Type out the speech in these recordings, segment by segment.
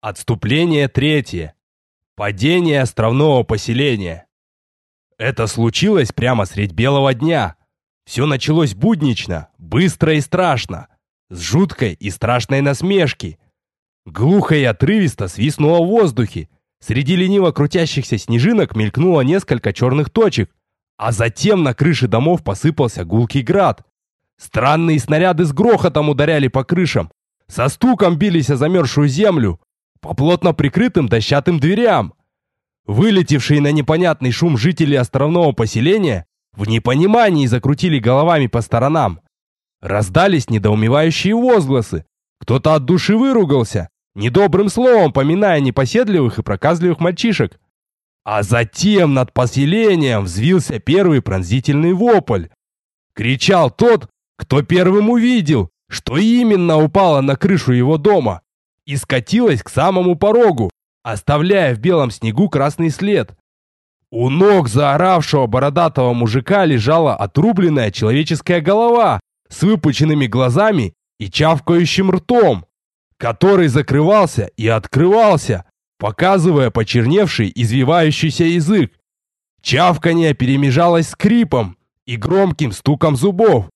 Отступление третье. Падение островного поселения. Это случилось прямо средь белого дня. Все началось буднично, быстро и страшно, с жуткой и страшной насмешки. Глухо и отрывисто свистнуло в воздухе. Среди лениво крутящихся снежинок мелькнуло несколько черных точек, а затем на крыше домов посыпался гулкий град. Странные снаряды с грохотом ударяли по крышам, со стуком бились о замерзшую землю, по плотно прикрытым дощатым дверям. Вылетевшие на непонятный шум жители островного поселения в непонимании закрутили головами по сторонам. Раздались недоумевающие возгласы. Кто-то от души выругался, недобрым словом поминая непоседливых и проказливых мальчишек. А затем над поселением взвился первый пронзительный вопль. Кричал тот, кто первым увидел, что именно упало на крышу его дома и скатилось к самому порогу, оставляя в белом снегу красный след. У ног заоравшего бородатого мужика лежала отрубленная человеческая голова с выпученными глазами и чавкающим ртом, который закрывался и открывался, показывая почерневший извивающийся язык. Чавканье перемежалось скрипом и громким стуком зубов.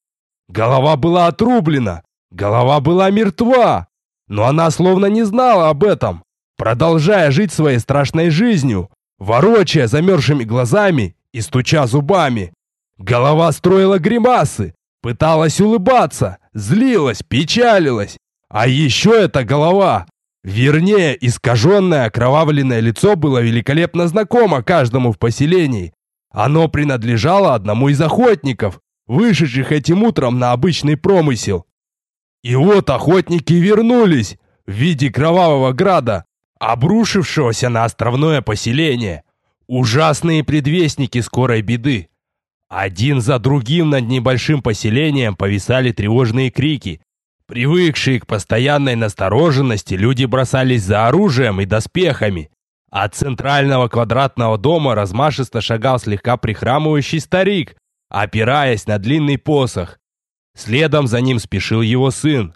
Голова была отрублена, голова была мертва, но она словно не знала об этом, продолжая жить своей страшной жизнью, ворочая замерзшими глазами и стуча зубами. Голова строила гримасы, пыталась улыбаться, злилась, печалилась. А еще эта голова, вернее, искаженное окровавленное лицо было великолепно знакомо каждому в поселении. Оно принадлежало одному из охотников, вышедших этим утром на обычный промысел. И вот охотники вернулись в виде кровавого града, обрушившегося на островное поселение. Ужасные предвестники скорой беды. Один за другим над небольшим поселением повисали тревожные крики. Привыкшие к постоянной настороженности, люди бросались за оружием и доспехами. От центрального квадратного дома размашисто шагал слегка прихрамывающий старик, опираясь на длинный посох. Следом за ним спешил его сын.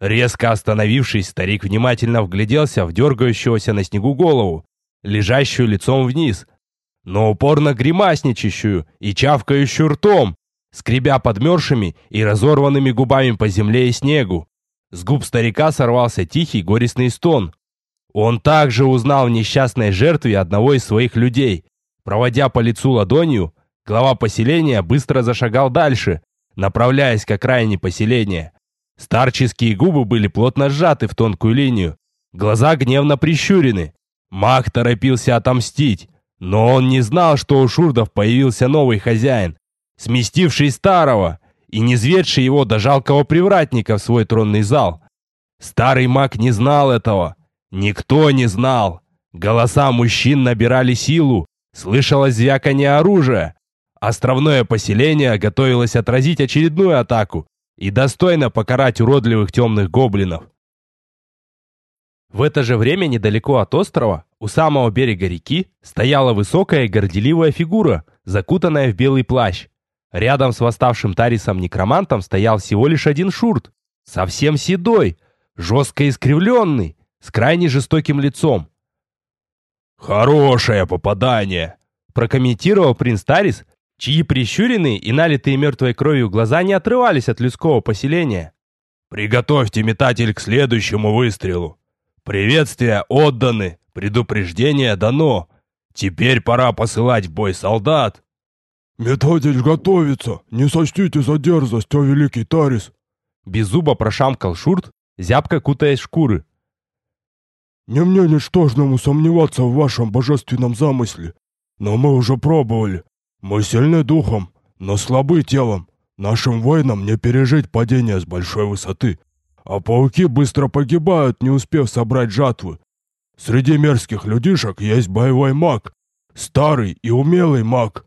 Резко остановившись, старик внимательно вгляделся в дергающегося на снегу голову, лежащую лицом вниз, но упорно гримасничащую и чавкающую ртом, скребя подмерзшими и разорванными губами по земле и снегу. С губ старика сорвался тихий горестный стон. Он также узнал в несчастной жертве одного из своих людей. Проводя по лицу ладонью, глава поселения быстро зашагал дальше, направляясь к окраине поселения. Старческие губы были плотно сжаты в тонкую линию, глаза гневно прищурены. Маг торопился отомстить, но он не знал, что у шурдов появился новый хозяин, сместивший старого и низведший его до жалкого привратника в свой тронный зал. Старый маг не знал этого. Никто не знал. Голоса мужчин набирали силу, слышалось звяканье оружия, Островное поселение готовилось отразить очередную атаку и достойно покарать уродливых темных гоблинов. В это же время недалеко от острова, у самого берега реки, стояла высокая и горделивая фигура, закутанная в белый плащ. Рядом с восставшим Тарисом-некромантом стоял всего лишь один шурт, совсем седой, жестко искривленный, с крайне жестоким лицом. «Хорошее попадание!» прокомментировал принц Тарис, чьи прищуренные и налитые мертвой кровью глаза не отрывались от людского поселения. «Приготовьте метатель к следующему выстрелу. Приветствия отданы, предупреждение дано. Теперь пора посылать в бой солдат». «Метатель готовится, не сочтите за дерзость, о великий Тарис!» Беззубо прошамкал Шурт, зябко кутаясь в шкуры. «Не мне ничтожному сомневаться в вашем божественном замысле, но мы уже пробовали, мы сильны духом, но слабы телом. Нашим воинам не пережить падение с большой высоты. А пауки быстро погибают, не успев собрать жатвы. Среди мерзких людишек есть боевой маг. Старый и умелый маг.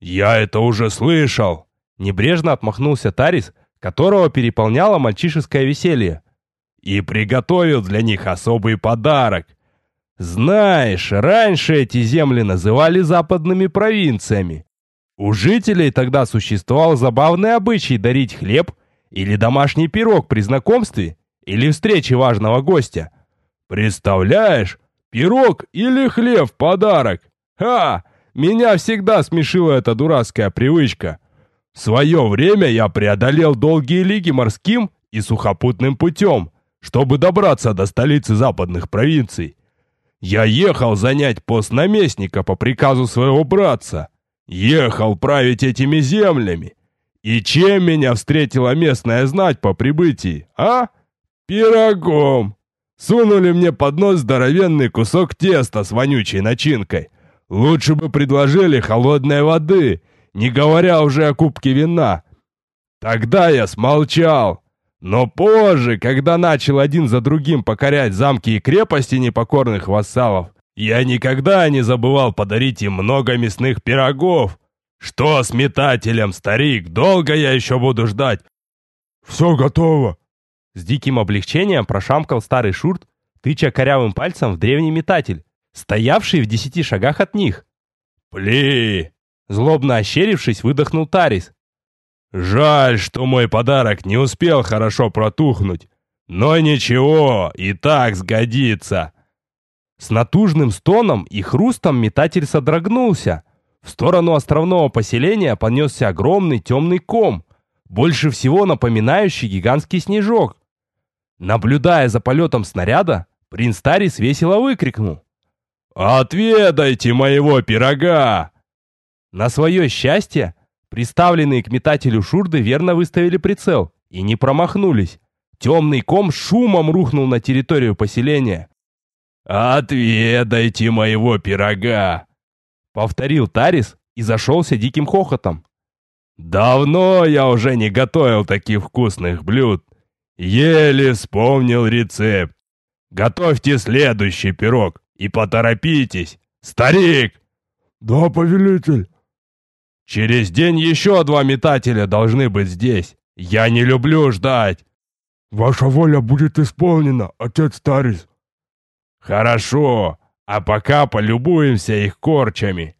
«Я это уже слышал!» Небрежно отмахнулся Тарис, которого переполняло мальчишеское веселье. «И приготовил для них особый подарок. Знаешь, раньше эти земли называли западными провинциями. У жителей тогда существовал забавный обычай дарить хлеб или домашний пирог при знакомстве или встрече важного гостя. Представляешь, пирог или хлеб в подарок. Ха! Меня всегда смешила эта дурацкая привычка. В свое время я преодолел долгие лиги морским и сухопутным путем, чтобы добраться до столицы западных провинций. Я ехал занять пост наместника по приказу своего братца. Ехал править этими землями. И чем меня встретила местная знать по прибытии, а? Пирогом. Сунули мне под нос здоровенный кусок теста с вонючей начинкой. Лучше бы предложили холодной воды, не говоря уже о кубке вина. Тогда я смолчал. Но позже, когда начал один за другим покорять замки и крепости непокорных вассалов, я никогда не забывал подарить им много мясных пирогов. Что с метателем, старик, долго я еще буду ждать? Все готово. С диким облегчением прошамкал старый шурт, тыча корявым пальцем в древний метатель, стоявший в десяти шагах от них. «Пли!» Злобно ощерившись, выдохнул Тарис. «Жаль, что мой подарок не успел хорошо протухнуть. Но ничего, и так сгодится!» С натужным стоном и хрустом метатель содрогнулся. В сторону островного поселения понесся огромный темный ком, больше всего напоминающий гигантский снежок. Наблюдая за полетом снаряда, принц Тарис весело выкрикнул. «Отведайте моего пирога!» На свое счастье, приставленные к метателю шурды верно выставили прицел и не промахнулись. Темный ком шумом рухнул на территорию поселения. «Отведайте моего пирога!» Повторил Тарис и зашелся диким хохотом. «Давно я уже не готовил таких вкусных блюд. Еле вспомнил рецепт. Готовьте следующий пирог и поторопитесь. Старик!» «Да, повелитель!» «Через день еще два метателя должны быть здесь. Я не люблю ждать!» «Ваша воля будет исполнена, отец Тарис!» «Хорошо, а пока полюбуемся их корчами!»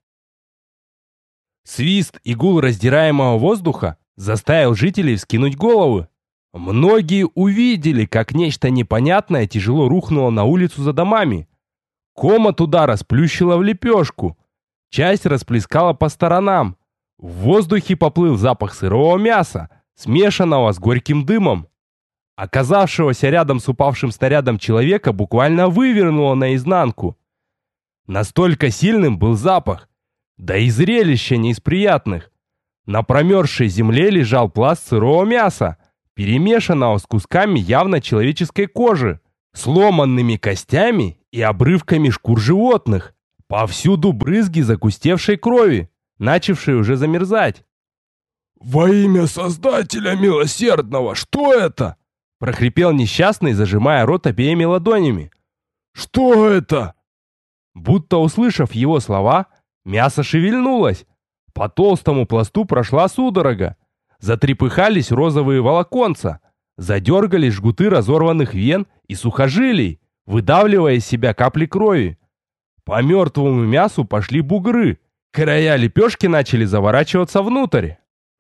Свист и гул раздираемого воздуха заставил жителей вскинуть головы. Многие увидели, как нечто непонятное тяжело рухнуло на улицу за домами. Ком от удара сплющила в лепешку. Часть расплескала по сторонам. В воздухе поплыл запах сырого мяса, смешанного с горьким дымом. Оказавшегося рядом с упавшим снарядом человека буквально вывернуло наизнанку. Настолько сильным был запах, да и зрелище не из приятных. На промерзшей земле лежал пласт сырого мяса, перемешанного с кусками явно человеческой кожи, сломанными костями и обрывками шкур животных. Повсюду брызги закустевшей крови, начавшей уже замерзать. «Во имя Создателя Милосердного, что это?» прохрипел несчастный, зажимая рот обеими ладонями. «Что это?» Будто услышав его слова, мясо шевельнулось. По толстому пласту прошла судорога. Затрепыхались розовые волоконца, задергались жгуты разорванных вен и сухожилий, выдавливая из себя капли крови. По мертвому мясу пошли бугры, края лепешки начали заворачиваться внутрь.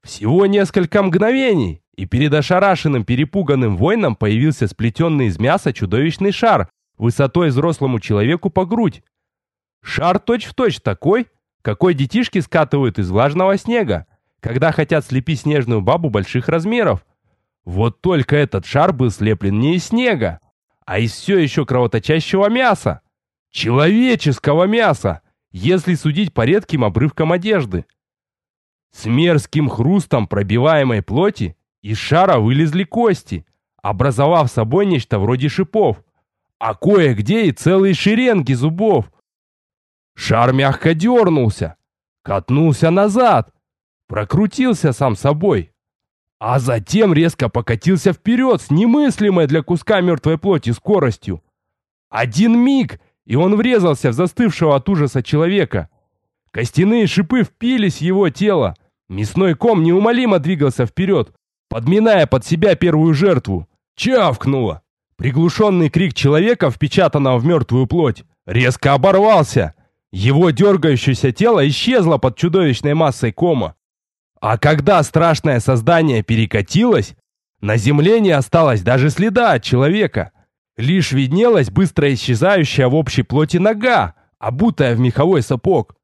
Всего несколько мгновений, и перед ошарашенным перепуганным воином появился сплетенный из мяса чудовищный шар, высотой взрослому человеку по грудь. Шар точь-в-точь точь такой, какой детишки скатывают из влажного снега когда хотят слепить снежную бабу больших размеров. Вот только этот шар был слеплен не из снега, а из все еще кровоточащего мяса. Человеческого мяса, если судить по редким обрывкам одежды. С мерзким хрустом пробиваемой плоти из шара вылезли кости, образовав собой нечто вроде шипов, а кое-где и целые шеренги зубов. Шар мягко дернулся, катнулся назад, прокрутился сам собой, а затем резко покатился вперед с немыслимой для куска мертвой плоти скоростью. Один миг, и он врезался в застывшего от ужаса человека. Костяные шипы впились в его тело. Мясной ком неумолимо двигался вперед, подминая под себя первую жертву. Чавкнуло. Приглушенный крик человека, впечатанного в мертвую плоть, резко оборвался. Его дергающееся тело исчезло под чудовищной массой кома. А когда страшное создание перекатилось, на земле не осталось даже следа от человека. Лишь виднелась быстро исчезающая в общей плоти нога, обутая в меховой сапог.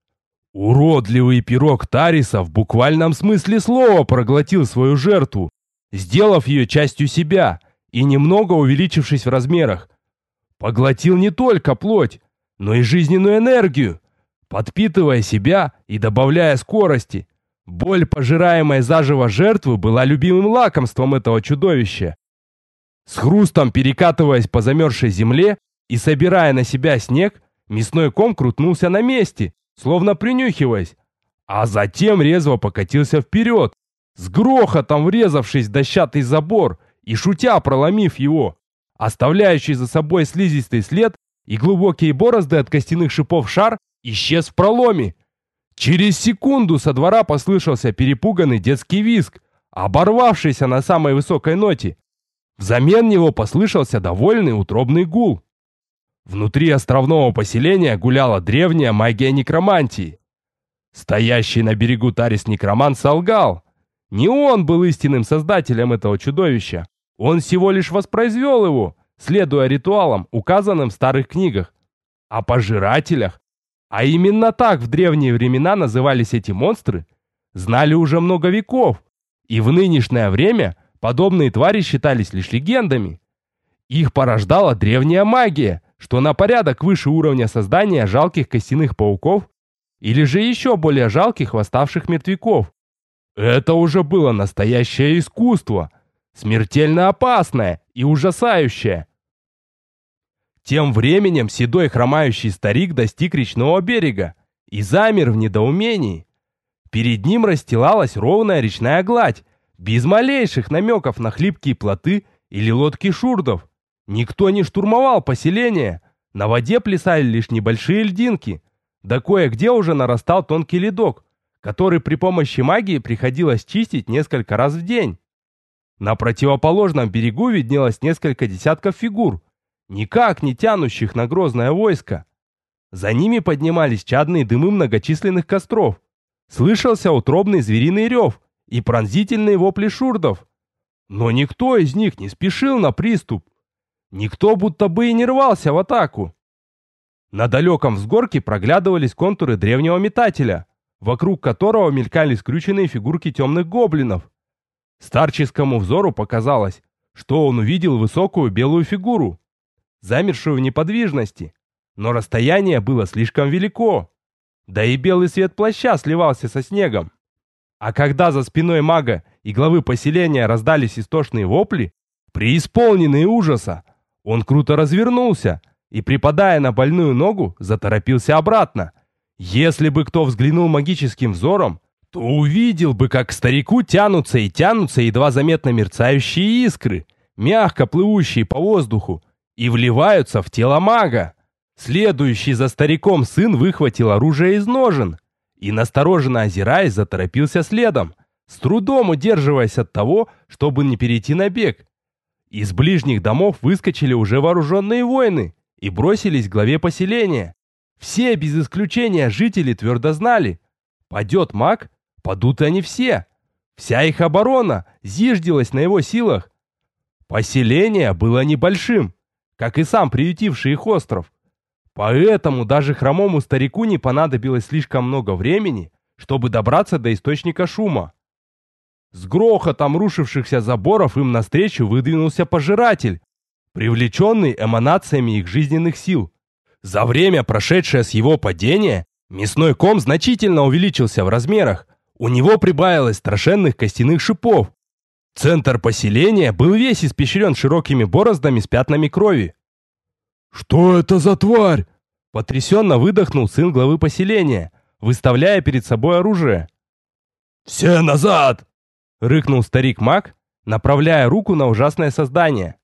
Уродливый пирог Тариса в буквальном смысле слова проглотил свою жертву, сделав ее частью себя и немного увеличившись в размерах. Поглотил не только плоть, но и жизненную энергию, подпитывая себя и добавляя скорости. Боль, пожираемая заживо жертвы, была любимым лакомством этого чудовища. С хрустом перекатываясь по замерзшей земле и собирая на себя снег, мясной ком крутнулся на месте, словно принюхиваясь, а затем резво покатился вперед, с грохотом врезавшись в дощатый забор и шутя проломив его, оставляющий за собой слизистый след и глубокие борозды от костяных шипов шар исчез в проломе. Через секунду со двора послышался перепуганный детский визг, оборвавшийся на самой высокой ноте. Взамен него послышался довольный утробный гул. Внутри островного поселения гуляла древняя магия некромантии. Стоящий на берегу Тарис Некромант солгал. Не он был истинным создателем этого чудовища. Он всего лишь воспроизвел его, следуя ритуалам, указанным в старых книгах. О пожирателях, а именно так в древние времена назывались эти монстры, знали уже много веков. И в нынешнее время подобные твари считались лишь легендами. Их порождала древняя магия, что на порядок выше уровня создания жалких костяных пауков или же еще более жалких восставших мертвяков. Это уже было настоящее искусство, смертельно опасное и ужасающее. Тем временем седой хромающий старик достиг речного берега и замер в недоумении. Перед ним расстилалась ровная речная гладь, без малейших намеков на хлипкие плоты или лодки шурдов. Никто не штурмовал поселение. На воде плясали лишь небольшие льдинки. Да кое-где уже нарастал тонкий ледок, который при помощи магии приходилось чистить несколько раз в день. На противоположном берегу виднелось несколько десятков фигур, никак не тянущих на грозное войско. За ними поднимались чадные дымы многочисленных костров. Слышался утробный звериный рев и пронзительные вопли шурдов. Но никто из них не спешил на приступ. Никто будто бы и не рвался в атаку. На далеком взгорке проглядывались контуры древнего метателя, вокруг которого мелькали скрюченные фигурки темных гоблинов. Старческому взору показалось, что он увидел высокую белую фигуру, замершую в неподвижности, но расстояние было слишком велико. Да и белый свет плаща сливался со снегом. А когда за спиной мага и главы поселения раздались истошные вопли, преисполненные ужаса, он круто развернулся и, припадая на больную ногу, заторопился обратно. Если бы кто взглянул магическим взором, то увидел бы, как к старику тянутся и тянутся едва заметно мерцающие искры, мягко плывущие по воздуху, и вливаются в тело мага. Следующий за стариком сын выхватил оружие из ножен и, настороженно озираясь, заторопился следом, с трудом удерживаясь от того, чтобы не перейти на бег. Из ближних домов выскочили уже вооруженные воины и бросились к главе поселения. Все, без исключения, жители твердо знали. Падет маг, падут они все. Вся их оборона зиждилась на его силах. Поселение было небольшим, как и сам приютивший их остров. Поэтому даже хромому старику не понадобилось слишком много времени, чтобы добраться до источника шума. С грохотом рушившихся заборов им навстречу выдвинулся пожиратель, привлеченный эманациями их жизненных сил. За время, прошедшее с его падения, мясной ком значительно увеличился в размерах. У него прибавилось страшенных костяных шипов. Центр поселения был весь испещрен широкими бороздами с пятнами крови. «Что это за тварь?» Потрясенно выдохнул сын главы поселения, выставляя перед собой оружие. «Все назад!» Рыкнул старик-маг, направляя руку на ужасное создание.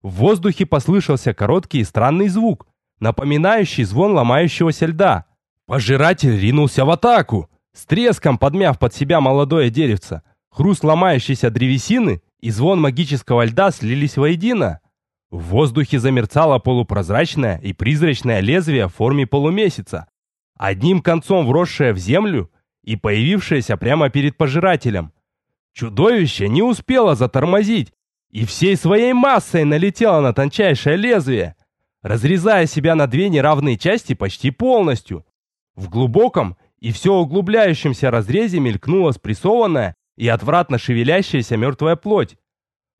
В воздухе послышался короткий и странный звук, напоминающий звон ломающегося льда. Пожиратель ринулся в атаку, с треском подмяв под себя молодое деревце. Хруст ломающейся древесины и звон магического льда слились воедино. В воздухе замерцало полупрозрачное и призрачное лезвие в форме полумесяца, одним концом вросшее в землю и появившееся прямо перед пожирателем. Чудовище не успело затормозить и всей своей массой налетела на тончайшее лезвие, разрезая себя на две неравные части почти полностью. В глубоком и все углубляющемся разрезе мелькнула спрессованная и отвратно шевелящаяся мертвая плоть.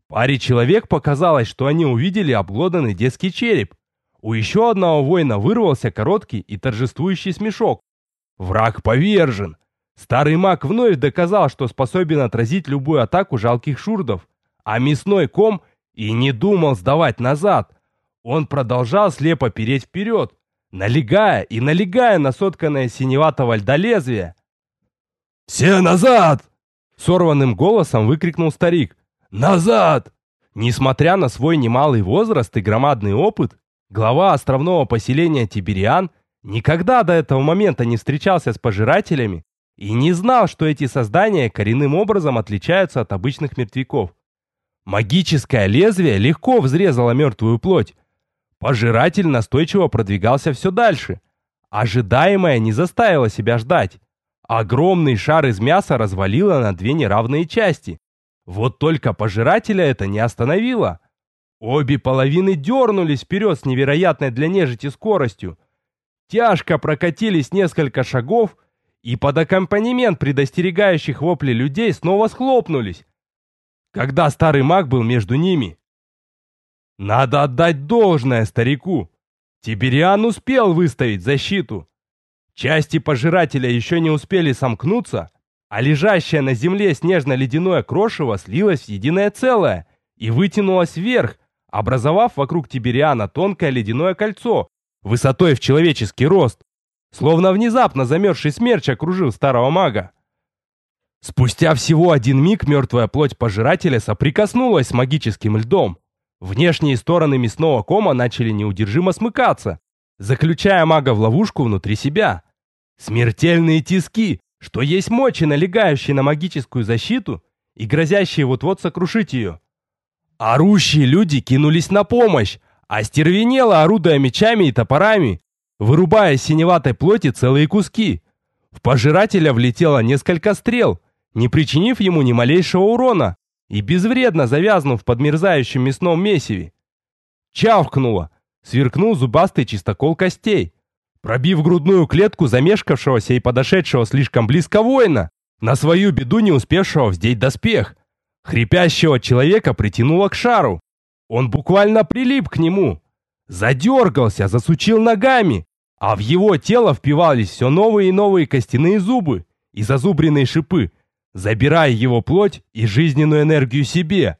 Паре человек показалось, что они увидели обглоданный детский череп. У еще одного воина вырвался короткий и торжествующий смешок. Враг повержен. Старый маг вновь доказал, что способен отразить любую атаку жалких шурдов. А мясной ком и не думал сдавать назад. Он продолжал слепо переть вперед, налегая и налегая на сотканное синеватого льда лезвие. «Все назад!» Сорванным голосом выкрикнул старик. «Назад!» Несмотря на свой немалый возраст и громадный опыт, глава островного поселения Тибериан никогда до этого момента не встречался с пожирателями и не знал, что эти создания коренным образом отличаются от обычных мертвяков. Магическое лезвие легко взрезало мертвую плоть. Пожиратель настойчиво продвигался все дальше. Ожидаемое не заставило себя ждать. Огромный шар из мяса развалило на две неравные части. Вот только пожирателя это не остановило. Обе половины дернулись вперед с невероятной для нежити скоростью. Тяжко прокатились несколько шагов и под аккомпанемент предостерегающих вопли людей снова схлопнулись, когда старый маг был между ними. Надо отдать должное старику. Тибериан успел выставить защиту. Части пожирателя еще не успели сомкнуться, а лежащее на земле снежно-ледяное крошево слилось в единое целое и вытянулось вверх, образовав вокруг Тибериана тонкое ледяное кольцо высотой в человеческий рост, словно внезапно замерзший смерч окружил старого мага. Спустя всего один миг мертвая плоть пожирателя соприкоснулась с магическим льдом. Внешние стороны мясного кома начали неудержимо смыкаться, заключая мага в ловушку внутри себя. Смертельные тиски, что есть мочи, налегающие на магическую защиту и грозящие вот-вот сокрушить ее. Орущие люди кинулись на помощь, а стервенело, орудуя мечами и топорами, вырубая из синеватой плоти целые куски. В пожирателя влетело несколько стрел, не причинив ему ни малейшего урона и безвредно завязнув в подмерзающем мясном месиве. Чавкнуло, сверкнул зубастый чистокол костей, пробив грудную клетку замешкавшегося и подошедшего слишком близко воина, на свою беду не успевшего вздеть доспех. Хрипящего человека притянуло к шару. Он буквально прилип к нему. Задергался, засучил ногами, а в его тело впивались все новые и новые костяные зубы и зазубренные шипы, забирая его плоть и жизненную энергию себе.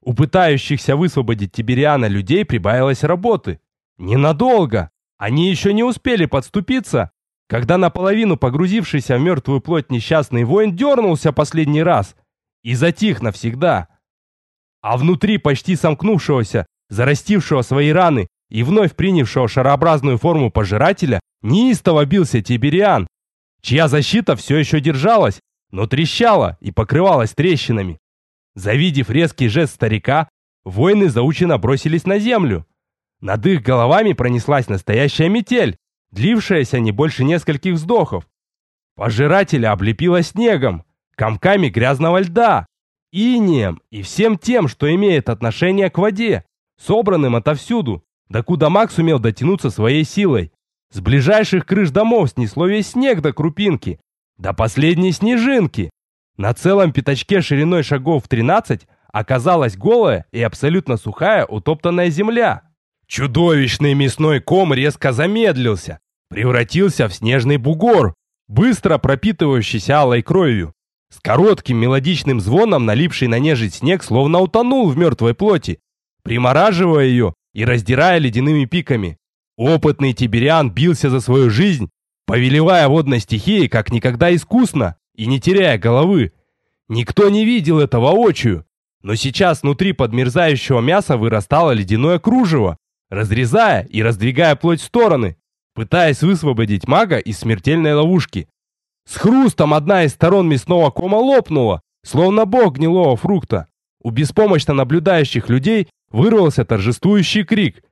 У пытающихся высвободить Тибериана людей прибавилось работы. Ненадолго, они еще не успели подступиться, когда наполовину погрузившийся в мертвую плоть несчастный воин дернулся последний раз и затих навсегда. А внутри почти сомкнувшегося, зарастившего свои раны и вновь принявшего шарообразную форму пожирателя, неистово бился Тибериан, чья защита все еще держалась, но трещала и покрывалась трещинами. Завидев резкий жест старика, воины заученно бросились на землю. Над их головами пронеслась настоящая метель, длившаяся не больше нескольких вздохов. Пожирателя облепило снегом, комками грязного льда, инием и всем тем, что имеет отношение к воде, собранным отовсюду, докуда маг сумел дотянуться своей силой. С ближайших крыш домов снесло весь снег до крупинки, до последней снежинки. На целом пятачке шириной шагов в 13 оказалась голая и абсолютно сухая утоптанная земля. Чудовищный мясной ком резко замедлился, превратился в снежный бугор, быстро пропитывающийся алой кровью. С коротким мелодичным звоном налипший на нежить снег словно утонул в мертвой плоти, примораживая ее и раздирая ледяными пиками. Опытный тибериан бился за свою жизнь, повелевая водной стихией как никогда искусно и не теряя головы. Никто не видел этого очию, но сейчас внутри подмерзающего мяса вырастало ледяное кружево, разрезая и раздвигая плоть в стороны, пытаясь высвободить мага из смертельной ловушки. С хрустом одна из сторон мясного кома лопнула, словно бог гнилого фрукта. У беспомощно наблюдающих людей вырвался торжествующий крик.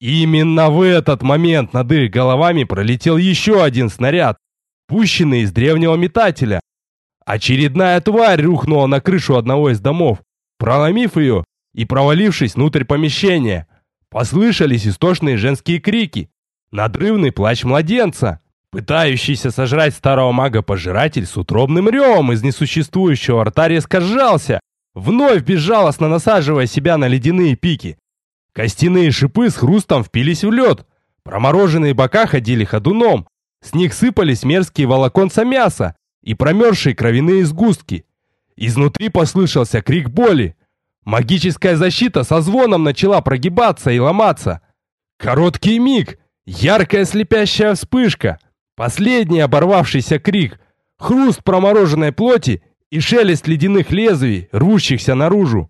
Именно в этот момент над их головами пролетел еще один снаряд, пущенный из древнего метателя. Очередная тварь рухнула на крышу одного из домов, проломив ее и провалившись внутрь помещения. Послышались истошные женские крики, надрывный плач младенца. Пытающийся сожрать старого мага-пожиратель с утробным ревом из несуществующего рта резко вновь безжалостно насаживая себя на ледяные пики. Костяные шипы с хрустом впились в лед, промороженные бока ходили ходуном, с них сыпались мерзкие волоконца мяса и промерзшие кровяные сгустки. Изнутри послышался крик боли. Магическая защита со звоном начала прогибаться и ломаться. Короткий миг, яркая слепящая вспышка — Последний оборвавшийся крик, хруст промороженной плоти и шелест ледяных лезвий, рвущихся наружу.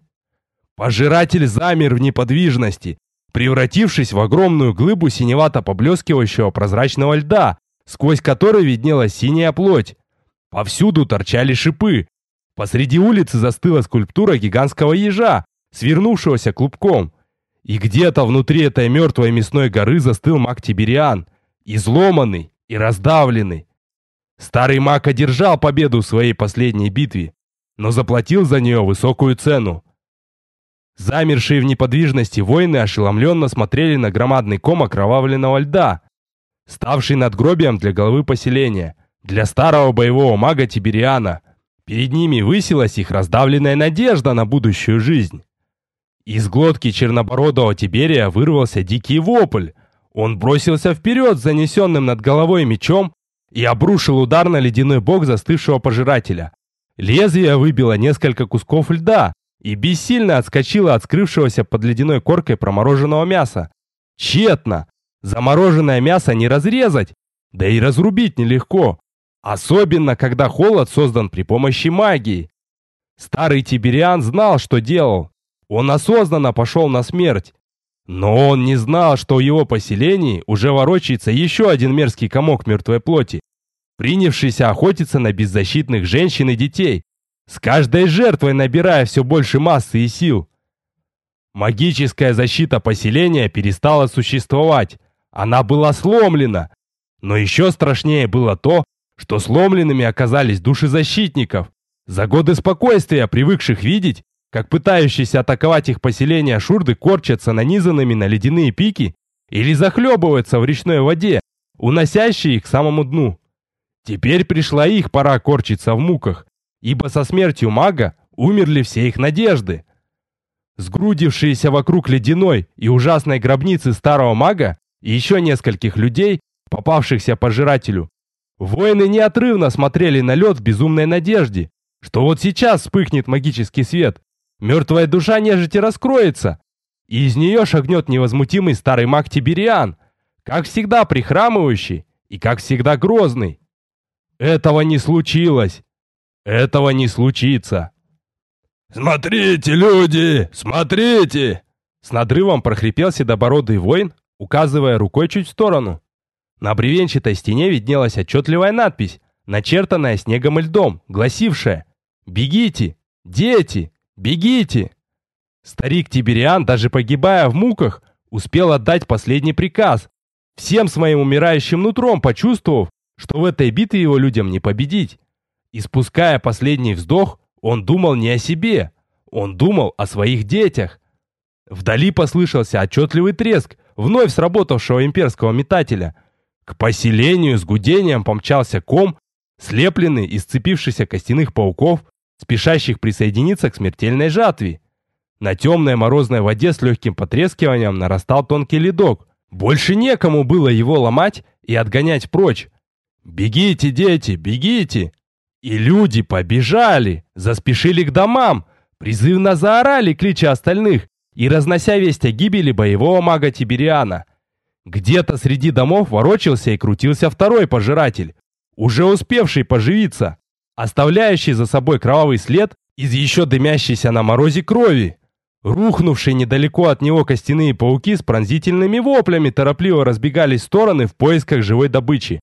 Пожиратель замер в неподвижности, превратившись в огромную глыбу синевато-поблескивающего прозрачного льда, сквозь который виднелась синяя плоть. Повсюду торчали шипы. Посреди улицы застыла скульптура гигантского ежа, свернувшегося клубком. И где-то внутри этой мертвой мясной горы застыл маг Тибериан, изломанный, и раздавленный. Старый маг одержал победу в своей последней битве, но заплатил за нее высокую цену. Замершие в неподвижности воины ошеломленно смотрели на громадный ком окровавленного льда, ставший надгробием для головы поселения, для старого боевого мага Тибериана. Перед ними высилась их раздавленная надежда на будущую жизнь. Из глотки чернобородого Тиберия вырвался дикий вопль, он бросился вперед занесенным над головой мечом и обрушил удар на ледяной бок застывшего пожирателя. Лезвие выбило несколько кусков льда и бессильно отскочило от скрывшегося под ледяной коркой промороженного мяса. Тщетно! Замороженное мясо не разрезать, да и разрубить нелегко. Особенно, когда холод создан при помощи магии. Старый Тибериан знал, что делал. Он осознанно пошел на смерть. Но он не знал, что в его поселении уже ворочается еще один мерзкий комок мертвой плоти, принявшийся охотиться на беззащитных женщин и детей, с каждой жертвой набирая все больше массы и сил. Магическая защита поселения перестала существовать, она была сломлена. Но еще страшнее было то, что сломленными оказались души защитников, за годы спокойствия, привыкших видеть, как пытающиеся атаковать их поселения шурды корчатся нанизанными на ледяные пики или захлебываются в речной воде, уносящей их к самому дну. Теперь пришла их пора корчиться в муках, ибо со смертью мага умерли все их надежды. Сгрудившиеся вокруг ледяной и ужасной гробницы старого мага и еще нескольких людей, попавшихся пожирателю, воины неотрывно смотрели на лед в безумной надежде, что вот сейчас вспыхнет магический свет, Мертвая душа нежити раскроется, и из нее шагнет невозмутимый старый маг Тибериан, как всегда прихрамывающий и как всегда грозный. Этого не случилось. Этого не случится. «Смотрите, люди! Смотрите!» С надрывом прохрипел седобородый воин, указывая рукой чуть в сторону. На бревенчатой стене виднелась отчетливая надпись, начертанная снегом и льдом, гласившая «Бегите! Дети! «Бегите!» Старик Тибериан, даже погибая в муках, успел отдать последний приказ, всем своим умирающим нутром почувствовав, что в этой битве его людям не победить. Испуская последний вздох, он думал не о себе, он думал о своих детях. Вдали послышался отчетливый треск вновь сработавшего имперского метателя. К поселению с гудением помчался ком, слепленный из сцепившихся костяных пауков, спешащих присоединиться к смертельной жатве. На темной морозной воде с легким потрескиванием нарастал тонкий ледок. Больше некому было его ломать и отгонять прочь. «Бегите, дети, бегите!» И люди побежали, заспешили к домам, призывно заорали, клича остальных и разнося весть о гибели боевого мага Тибериана. Где-то среди домов ворочался и крутился второй пожиратель, уже успевший поживиться оставляющий за собой кровавый след из еще дымящейся на морозе крови. Рухнувшие недалеко от него костяные пауки с пронзительными воплями торопливо разбегались в стороны в поисках живой добычи.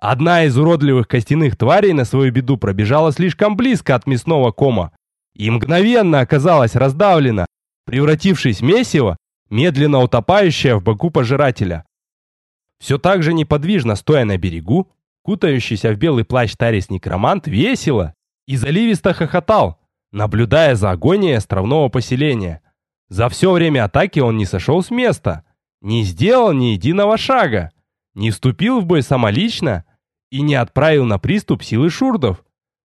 Одна из уродливых костяных тварей на свою беду пробежала слишком близко от мясного кома и мгновенно оказалась раздавлена, превратившись в месиво, медленно утопающее в боку пожирателя. Все так же неподвижно стоя на берегу, Кутающийся в белый плащ Тарис-некромант весело и заливисто хохотал, наблюдая за агонией островного поселения. За все время атаки он не сошел с места, не сделал ни единого шага, не вступил в бой самолично и не отправил на приступ силы шурдов.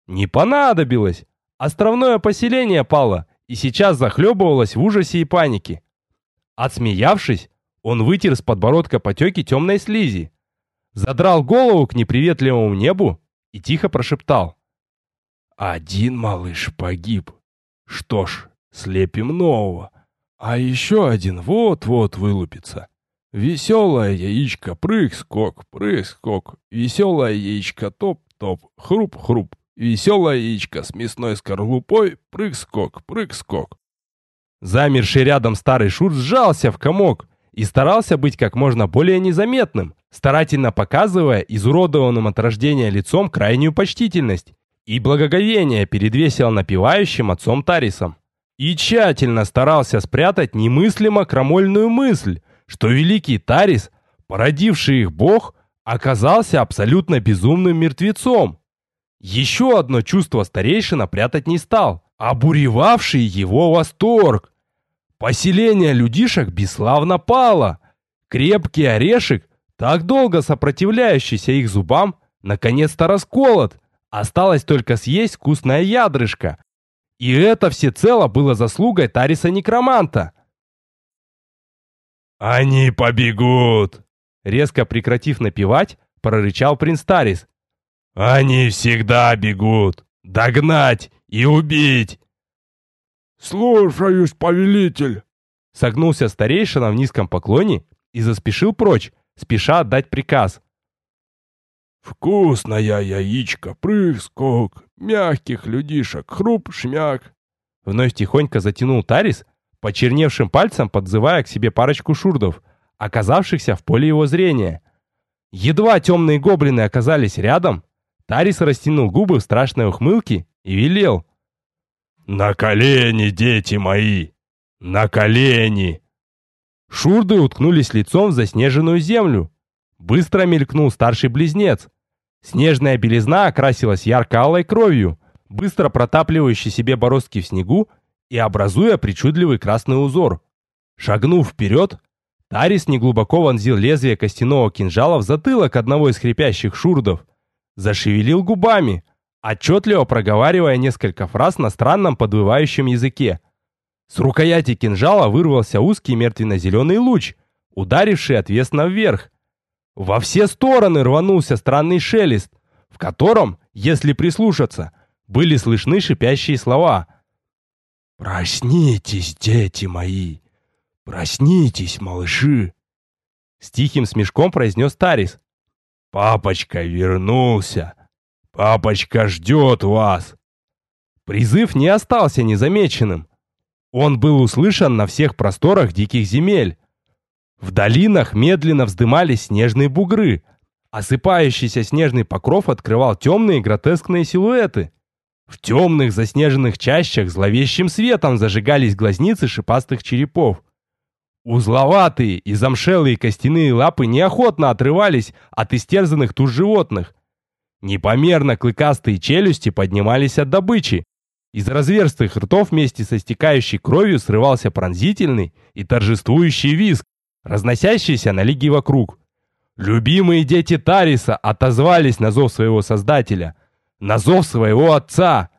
Не понадобилось. Островное поселение пало и сейчас захлебывалось в ужасе и панике. Отсмеявшись, он вытер с подбородка потеки темной слизи, задрал голову к неприветливому небу и тихо прошептал. «Один малыш погиб. Что ж, слепим нового. А еще один вот-вот вылупится. Веселая яичко, прыг-скок, прыг-скок. Веселая яичко, топ-топ, хруп-хруп. Веселая яичко с мясной скорлупой, прыг-скок, прыг-скок. Замерший рядом старый Шур сжался в комок и старался быть как можно более незаметным, старательно показывая изуродованным от рождения лицом крайнюю почтительность и благоговение перед весело напевающим отцом Тарисом. И тщательно старался спрятать немыслимо крамольную мысль, что великий Тарис, породивший их бог, оказался абсолютно безумным мертвецом. Еще одно чувство старейшина прятать не стал, обуревавший его восторг. Поселение людишек бесславно пало. Крепкий орешек, так долго сопротивляющийся их зубам, наконец-то расколот. Осталось только съесть вкусное ядрышко. И это всецело было заслугой Тариса-некроманта. «Они побегут!» Резко прекратив напевать, прорычал принц Тарис. «Они всегда бегут! Догнать и убить! «Слушаюсь, повелитель!» Согнулся старейшина в низком поклоне и заспешил прочь, спеша отдать приказ. «Вкусная яичко, прыг-скок, мягких людишек, хруп-шмяк!» Вновь тихонько затянул Тарис, почерневшим пальцем подзывая к себе парочку шурдов, оказавшихся в поле его зрения. Едва темные гоблины оказались рядом, Тарис растянул губы в страшной ухмылке и велел. «На колени, дети мои! На колени!» Шурды уткнулись лицом в заснеженную землю. Быстро мелькнул старший близнец. Снежная белизна окрасилась ярко-алой кровью, быстро протапливающей себе бороздки в снегу и образуя причудливый красный узор. Шагнув вперед, Тарис неглубоко вонзил лезвие костяного кинжала в затылок одного из хрипящих шурдов. Зашевелил губами, отчетливо проговаривая несколько фраз на странном подвывающем языке. С рукояти кинжала вырвался узкий мертвенно-зеленый луч, ударивший отвесно вверх. Во все стороны рванулся странный шелест, в котором, если прислушаться, были слышны шипящие слова. «Проснитесь, дети мои! Проснитесь, малыши!» С тихим смешком произнес Тарис. «Папочка вернулся!» «Папочка ждет вас!» Призыв не остался незамеченным. Он был услышан на всех просторах диких земель. В долинах медленно вздымались снежные бугры. Осыпающийся снежный покров открывал темные гротескные силуэты. В темных заснеженных чащах зловещим светом зажигались глазницы шипастых черепов. Узловатые и замшелые костяные лапы неохотно отрывались от истерзанных туш животных. Непомерно клыкастые челюсти поднимались от добычи. Из разверстых ртов вместе со стекающей кровью срывался пронзительный и торжествующий визг, разносящийся на лиги вокруг. Любимые дети Тариса отозвались на зов своего создателя, на зов своего отца.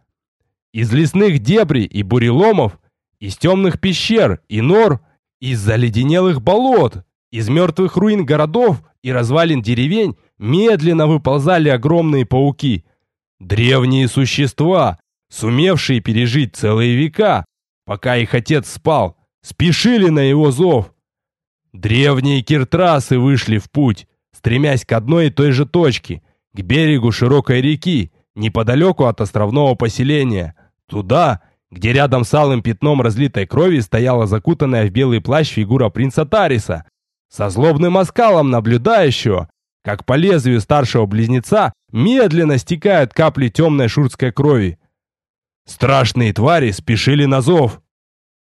Из лесных дебрей и буреломов, из темных пещер и нор, из заледенелых болот, из мертвых руин городов и развалин деревень медленно выползали огромные пауки. Древние существа, сумевшие пережить целые века, пока их отец спал, спешили на его зов. Древние киртрасы вышли в путь, стремясь к одной и той же точке, к берегу широкой реки, неподалеку от островного поселения, туда, где рядом с алым пятном разлитой крови стояла закутанная в белый плащ фигура принца Тариса, со злобным оскалом наблюдающего, как по лезвию старшего близнеца медленно стекают капли темной шурской крови. Страшные твари спешили на зов.